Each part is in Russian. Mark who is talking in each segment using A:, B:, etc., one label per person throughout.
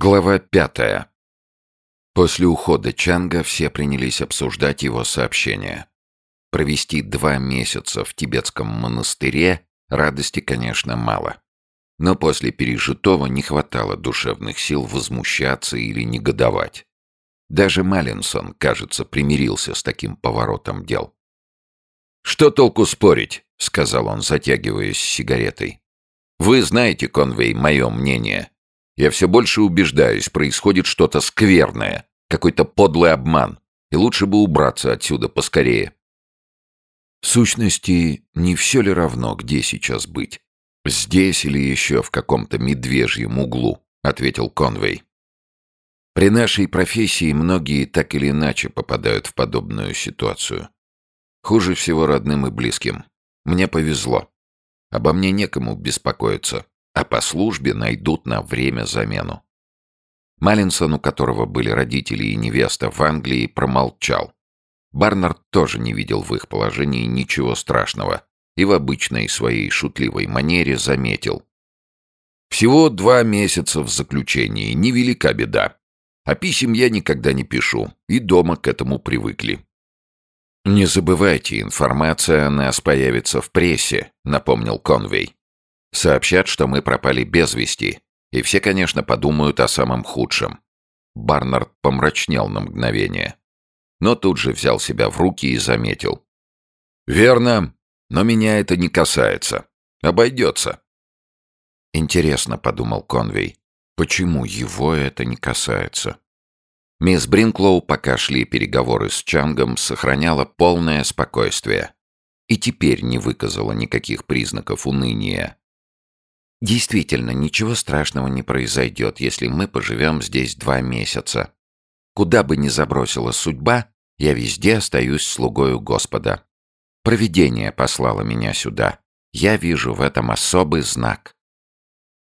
A: Глава пятая. После ухода Чанга все принялись обсуждать его сообщение. Провести два месяца в тибетском монастыре радости, конечно, мало. Но после пережитого не хватало душевных сил возмущаться или негодовать. Даже Маллинсон, кажется, примирился с таким поворотом дел. «Что толку спорить?» — сказал он, затягиваясь сигаретой. «Вы знаете, Конвей, мое мнение. Я все больше убеждаюсь, происходит что-то скверное, какой-то подлый обман, и лучше бы убраться отсюда поскорее». В сущности, не все ли равно, где сейчас быть? Здесь или еще в каком-то медвежьем углу, ответил Конвей. При нашей профессии многие так или иначе попадают в подобную ситуацию. Хуже всего родным и близким. Мне повезло. Обо мне некому беспокоиться, а по службе найдут на время замену. Маллинсон, у которого были родители и невеста в Англии, промолчал. Барнард тоже не видел в их положении ничего страшного и в обычной своей шутливой манере заметил. «Всего два месяца в заключении, невелика беда. А писем я никогда не пишу, и дома к этому привыкли. «Не забывайте, информация о нас появится в прессе», — напомнил Конвей. «Сообщат, что мы пропали без вести, и все, конечно, подумают о самом худшем». Барнард помрачнел на мгновение, но тут же взял себя в руки и заметил. «Верно, но меня это не касается. Обойдется». «Интересно», — подумал Конвей, — «почему его это не касается?» Мисс Бринклоу, пока шли переговоры с Чангом, сохраняла полное спокойствие и теперь не выказала никаких признаков уныния. Действительно, ничего страшного не произойдет, если мы поживем здесь два месяца. Куда бы ни забросила судьба, я везде остаюсь слугою Господа. Провидение послало меня сюда. Я вижу в этом особый знак.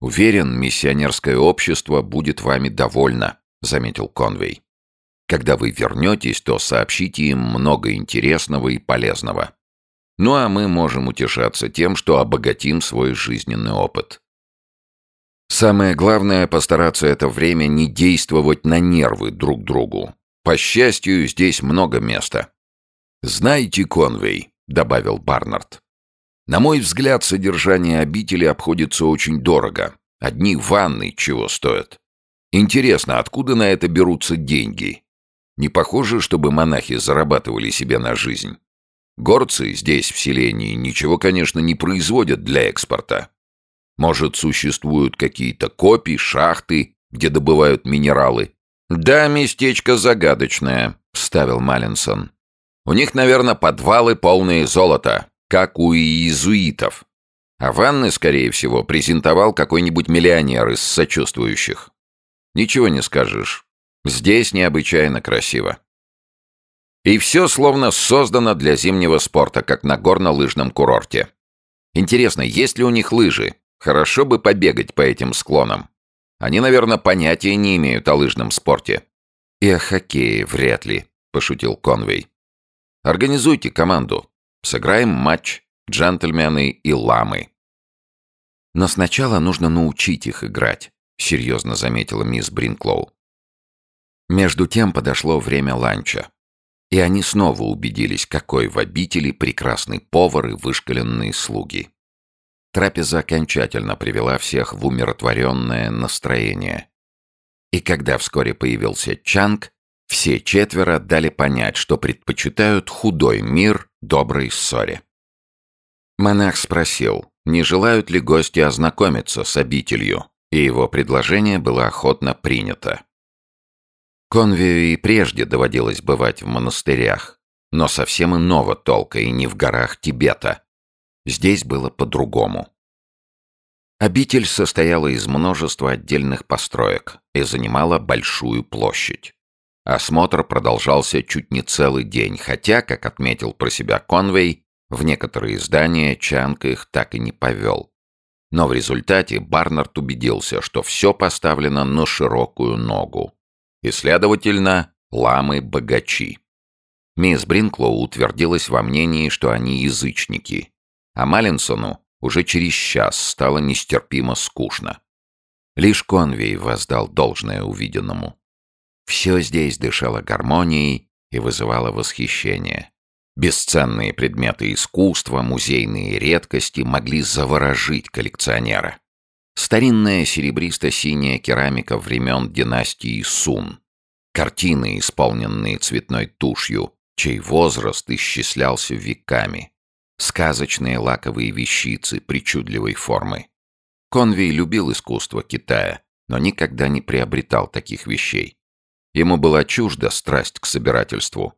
A: Уверен, миссионерское общество будет вами довольно. — заметил Конвей. «Когда вы вернетесь, то сообщите им много интересного и полезного. Ну а мы можем утешаться тем, что обогатим свой жизненный опыт». Самое главное — постараться это время не действовать на нервы друг другу. По счастью, здесь много места. «Знаете, Конвей», — добавил Барнард, — «на мой взгляд, содержание обители обходится очень дорого. Одни ванны чего стоят. Интересно, откуда на это берутся деньги? Не похоже, чтобы монахи зарабатывали себе на жизнь. Горцы здесь, в селении, ничего, конечно, не производят для экспорта. Может, существуют какие-то копии, шахты, где добывают минералы? Да, местечко загадочное, вставил Маллинсон. У них, наверное, подвалы полные золота, как у иезуитов. А ванны, скорее всего, презентовал какой-нибудь миллионер из сочувствующих. Ничего не скажешь. Здесь необычайно красиво. И все словно создано для зимнего спорта, как на горно-лыжном курорте. Интересно, есть ли у них лыжи? Хорошо бы побегать по этим склонам. Они, наверное, понятия не имеют о лыжном спорте. И о хоккее вряд ли, пошутил Конвей. Организуйте команду. Сыграем матч. Джентльмены и ламы. Но сначала нужно научить их играть серьезно заметила мисс Бринклоу. Между тем подошло время ланча. И они снова убедились, какой в обители прекрасный повар и вышкаленные слуги. Трапеза окончательно привела всех в умиротворенное настроение. И когда вскоре появился Чанг, все четверо дали понять, что предпочитают худой мир доброй ссоре. Монах спросил, не желают ли гости ознакомиться с обителью, и его предложение было охотно принято. Конвию и прежде доводилось бывать в монастырях, но совсем иного толка и не в горах Тибета. Здесь было по-другому. Обитель состояла из множества отдельных построек и занимала большую площадь. Осмотр продолжался чуть не целый день, хотя, как отметил про себя Конвей, в некоторые здания Чанг их так и не повел. Но в результате Барнард убедился, что все поставлено на широкую ногу. И, следовательно, ламы богачи. Мисс Бринклоу утвердилась во мнении, что они язычники. А Маллинсону уже через час стало нестерпимо скучно. Лишь Конвей воздал должное увиденному. Все здесь дышало гармонией и вызывало восхищение. Бесценные предметы искусства, музейные редкости могли заворожить коллекционера. Старинная серебристо-синяя керамика времен династии Сун. Картины, исполненные цветной тушью, чей возраст исчислялся веками. Сказочные лаковые вещицы причудливой формы. Конвей любил искусство Китая, но никогда не приобретал таких вещей. Ему была чужда страсть к собирательству.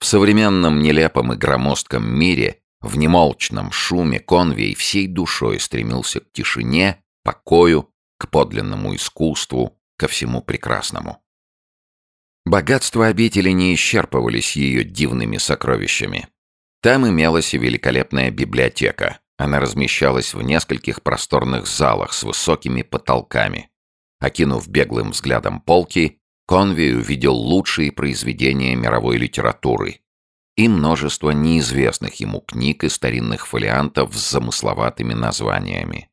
A: В современном нелепом и громоздком мире, в немолчном шуме Конвей всей душой стремился к тишине, покою, к подлинному искусству, ко всему прекрасному. Богатства обители не исчерпывались ее дивными сокровищами. Там имелась и великолепная библиотека, она размещалась в нескольких просторных залах с высокими потолками. Окинув беглым взглядом полки, Конвей увидел лучшие произведения мировой литературы и множество неизвестных ему книг и старинных фолиантов с замысловатыми названиями.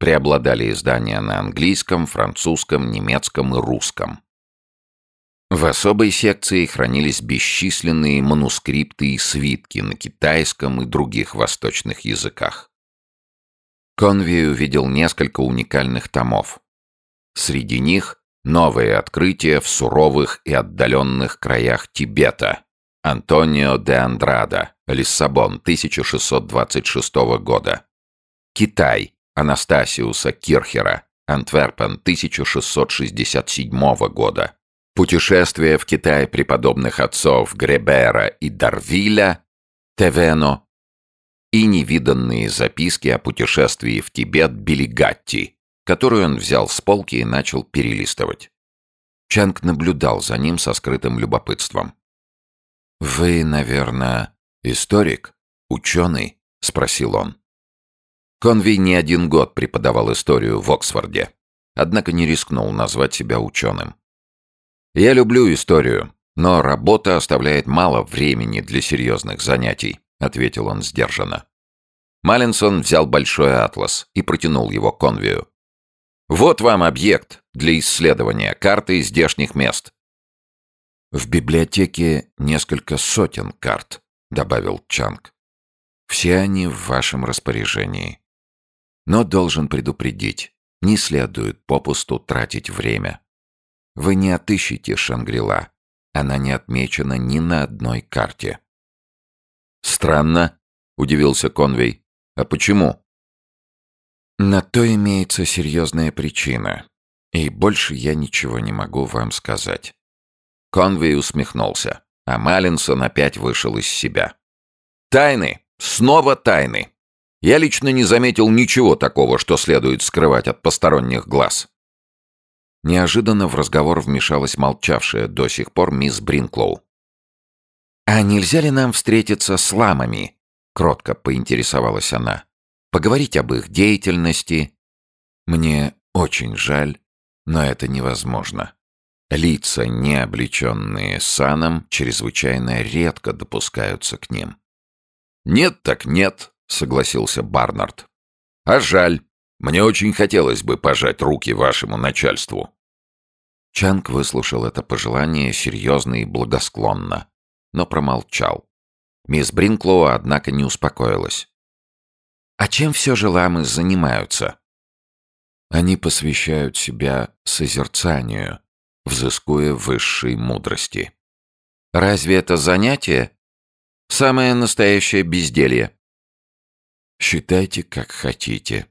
A: Преобладали издания на английском, французском, немецком и русском. В особой секции хранились бесчисленные манускрипты и свитки на китайском и других восточных языках. Конви увидел несколько уникальных томов. Среди них новые открытия в суровых и отдаленных краях Тибета. Антонио де Андрада, Лиссабон, 1626 года. Китай, Анастасиуса Кирхера, Антверпен, 1667 года. Путешествие в Китай преподобных отцов Гребера и Дарвиля, Тевено и невиданные записки о путешествии в Тибет Билигатти, которую он взял с полки и начал перелистывать. Чанг наблюдал за ним со скрытым любопытством. «Вы, наверное, историк? Ученый?» — спросил он. Конвей не один год преподавал историю в Оксфорде, однако не рискнул назвать себя ученым. Я люблю историю, но работа оставляет мало времени для серьезных занятий, ответил он сдержанно. Маллинсон взял большой атлас и протянул его Конвию. Вот вам объект для исследования карты здешних мест. В библиотеке несколько сотен карт, добавил Чанг. Все они в вашем распоряжении. Но должен предупредить, не следует попусту тратить время. Вы не отыщете Шангрила. Она не отмечена ни на одной карте. «Странно», — удивился Конвей. «А почему?» «На то имеется серьезная причина, и больше я ничего не могу вам сказать». Конвей усмехнулся, а Маллинсон опять вышел из себя. «Тайны! Снова тайны! Я лично не заметил ничего такого, что следует скрывать от посторонних глаз. Неожиданно в разговор вмешалась молчавшая до сих пор мисс Бринклоу. «А нельзя ли нам встретиться с ламами?» — кротко поинтересовалась она. «Поговорить об их деятельности?» «Мне очень жаль, но это невозможно. Лица, не облеченные саном, чрезвычайно редко допускаются к ним». «Нет так нет», — согласился Барнард. «А жаль. Мне очень хотелось бы пожать руки вашему начальству». Чанг выслушал это пожелание серьезно и благосклонно, но промолчал. Мисс Бринклоу, однако, не успокоилась. «А чем все же ламы занимаются?» Они посвящают себя созерцанию, взыскуя высшей мудрости. Разве это занятие? Самое настоящее безделье. Считайте, как хотите.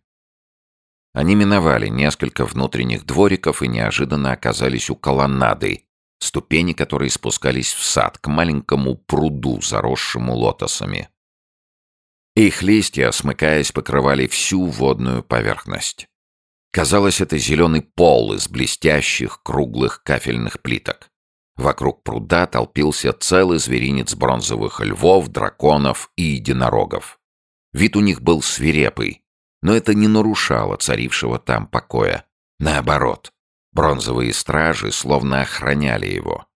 A: Они миновали несколько внутренних двориков и неожиданно оказались у колоннады, ступени которой спускались в сад к маленькому пруду, заросшему лотосами. Их листья, смыкаясь, покрывали всю водную поверхность. Казалось, это зеленый пол из блестящих круглых кафельных плиток. Вокруг пруда толпился целый зверинец бронзовых львов, драконов и единорогов. Вид у них был свирепый, но это не нарушало царившего там покоя. Наоборот, бронзовые стражи словно охраняли его.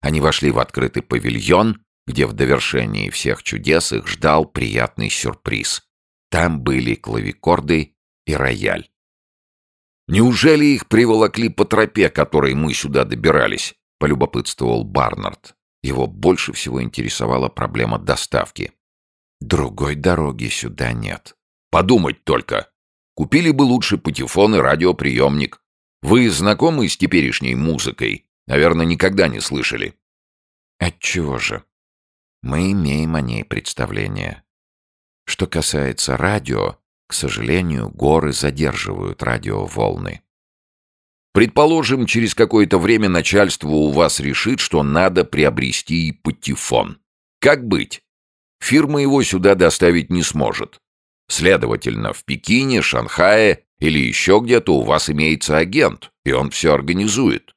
A: Они вошли в открытый павильон, где в довершении всех чудес их ждал приятный сюрприз. Там были клавикорды и рояль. Неужели их приволокли по тропе, которой мы сюда добирались?» — полюбопытствовал Барнард. Его больше всего интересовала проблема доставки. «Другой дороги сюда нет». «Подумать только! Купили бы лучше патефон и радиоприемник. Вы знакомы с теперешней музыкой? Наверное, никогда не слышали».
B: «Отчего же? Мы имеем о ней представление. Что касается радио, к сожалению, горы задерживают радиоволны.
A: Предположим, через какое-то время начальство у вас решит, что надо приобрести патефон. Как быть? Фирма его сюда доставить не сможет. Следовательно, в Пекине, Шанхае или еще где-то у вас имеется агент, и он все организует.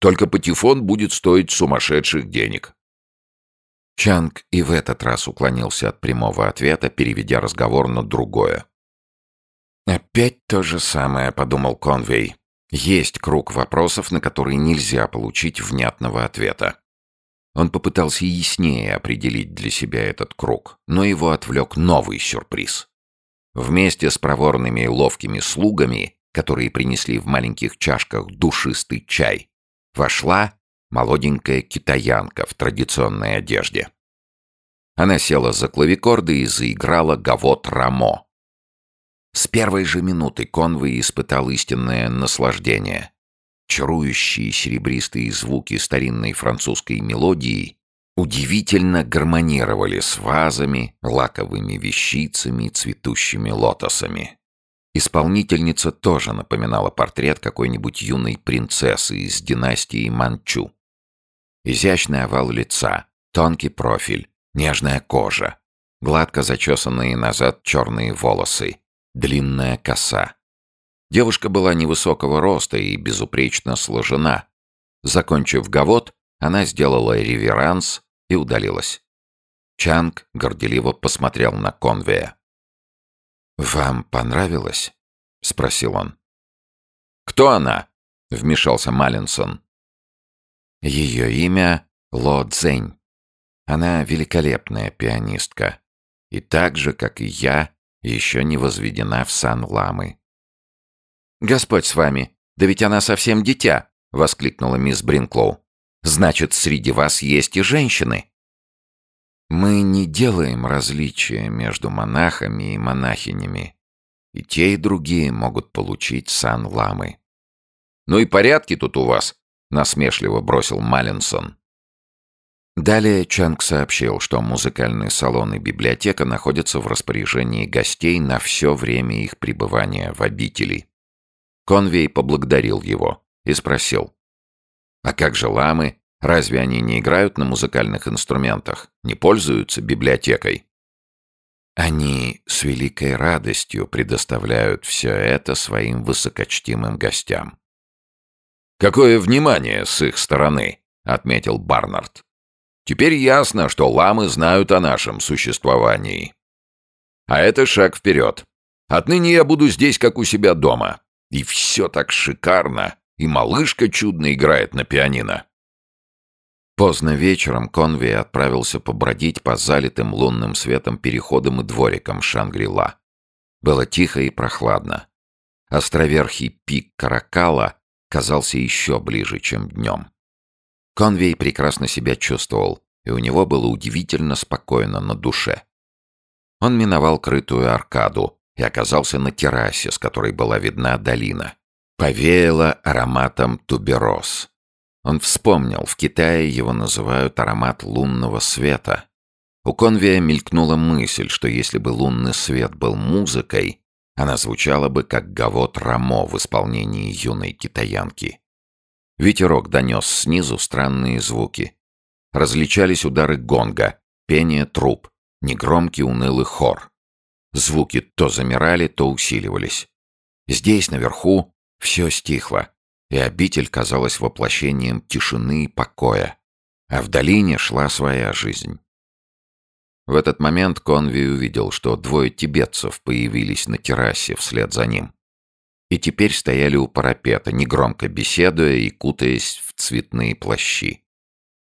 A: Только патефон будет стоить сумасшедших денег.
B: Чанг и в этот раз уклонился от прямого ответа, переведя разговор на другое. «Опять то же самое», — подумал Конвей. «Есть круг вопросов, на которые нельзя получить внятного ответа». Он попытался яснее определить для себя этот круг, но его отвлек новый сюрприз. Вместе с проворными и ловкими слугами, которые принесли в маленьких чашках душистый чай, вошла молоденькая китаянка в традиционной одежде. Она села за клавикорды и заиграла гавот рамо, с первой же минуты Конвой испытал истинное наслаждение. Чарующие серебристые звуки старинной французской мелодии удивительно гармонировали с вазами, лаковыми вещицами, цветущими лотосами. Исполнительница тоже напоминала портрет какой-нибудь юной принцессы из династии Манчу. Изящный овал лица, тонкий профиль, нежная кожа, гладко зачесанные назад черные волосы, длинная коса. Девушка была невысокого роста и безупречно сложена. Закончив гавот, она сделала реверанс и удалилась. Чанг горделиво посмотрел на Конвея. «Вам понравилось?» — спросил он.
A: «Кто она?» — вмешался Маллинсон.
B: Ее имя Ло Цзэнь. Она великолепная пианистка. И так же, как и я, еще не возведена в сан ламы.
A: «Господь с вами! Да ведь она совсем дитя!» — воскликнула мисс Бринклоу. «Значит, среди вас есть и женщины!»
B: «Мы не делаем различия между монахами и монахинями. И те, и другие могут получить сан ламы».
A: «Ну и порядки тут у вас!» — насмешливо бросил Маллинсон.
B: Далее Чанг сообщил, что музыкальный салон и библиотека находятся в распоряжении гостей на все время их пребывания в обители. Конвей поблагодарил его и спросил. «А как же ламы? Разве они не играют на музыкальных инструментах? Не пользуются библиотекой?» Они с великой радостью предоставляют все это своим высокочтимым гостям.
A: «Какое внимание с их стороны!» — отметил Барнард. Теперь ясно, что ламы знают о нашем существовании. А это шаг вперед. Отныне я буду здесь, как у себя дома. И все так шикарно. И малышка чудно играет на пианино.
B: Поздно вечером Конвей отправился побродить по залитым лунным светом переходам и дворикам Шангри-Ла. Было тихо и прохладно. Островерхий пик Каракала казался еще ближе, чем днем. Конвей прекрасно себя чувствовал, и у него было удивительно спокойно на душе. Он миновал крытую аркаду и оказался на террасе, с которой была видна долина. Повеяло ароматом тубероз. Он вспомнил, в Китае его называют аромат лунного света. У Конвия мелькнула мысль, что если бы лунный свет был музыкой, она звучала бы как гавот Рамо в исполнении юной китаянки. Ветерок донес снизу странные звуки. Различались удары гонга, пение труб, негромкий унылый хор. Звуки то замирали, то усиливались. Здесь, наверху, все стихло, и обитель казалась воплощением тишины и покоя, а в долине шла своя жизнь. В этот момент Конви увидел, что двое тибетцев появились на террасе вслед за ним и теперь стояли у парапета, негромко беседуя и кутаясь в цветные плащи.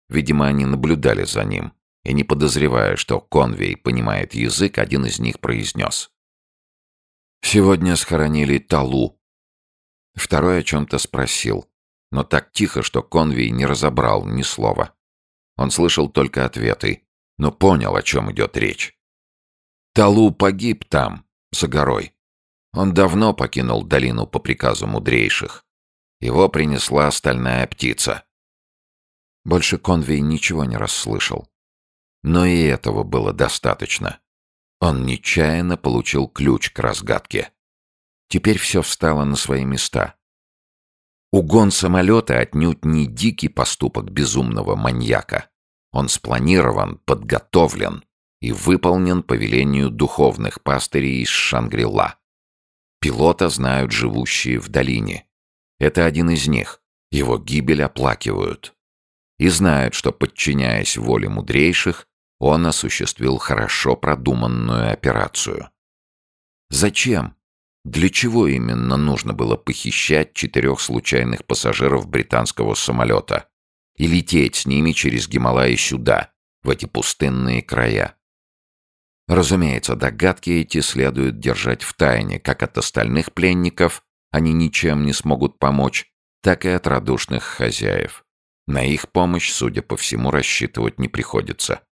B: Видимо, они наблюдали за ним, и не подозревая, что Конвей понимает язык, один из них произнес. «Сегодня схоронили Талу». Второй о чем-то спросил, но так тихо, что Конвей не разобрал ни слова. Он слышал только ответы, но понял, о чем идет речь. Талу погиб там, за горой. Он давно покинул долину по приказу мудрейших. Его принесла стальная птица. Больше Конвей ничего не расслышал. Но и этого было достаточно. Он нечаянно получил ключ к разгадке. Теперь все встало на свои места. Угон самолета отнюдь не дикий поступок безумного маньяка. Он спланирован, подготовлен и выполнен по велению духовных пастырей из Шангрила. Пилота знают живущие в долине. Это один из них. Его гибель оплакивают. И знают, что, подчиняясь воле мудрейших, он осуществил хорошо продуманную операцию. Зачем? Для чего именно нужно было похищать четырех случайных пассажиров британского самолета и лететь с ними через Гималаи сюда, в эти пустынные края? Разумеется, догадки эти следует держать в тайне, как от остальных пленников они ничем не смогут помочь, так и от радушных хозяев. На их помощь, судя по всему, рассчитывать не приходится.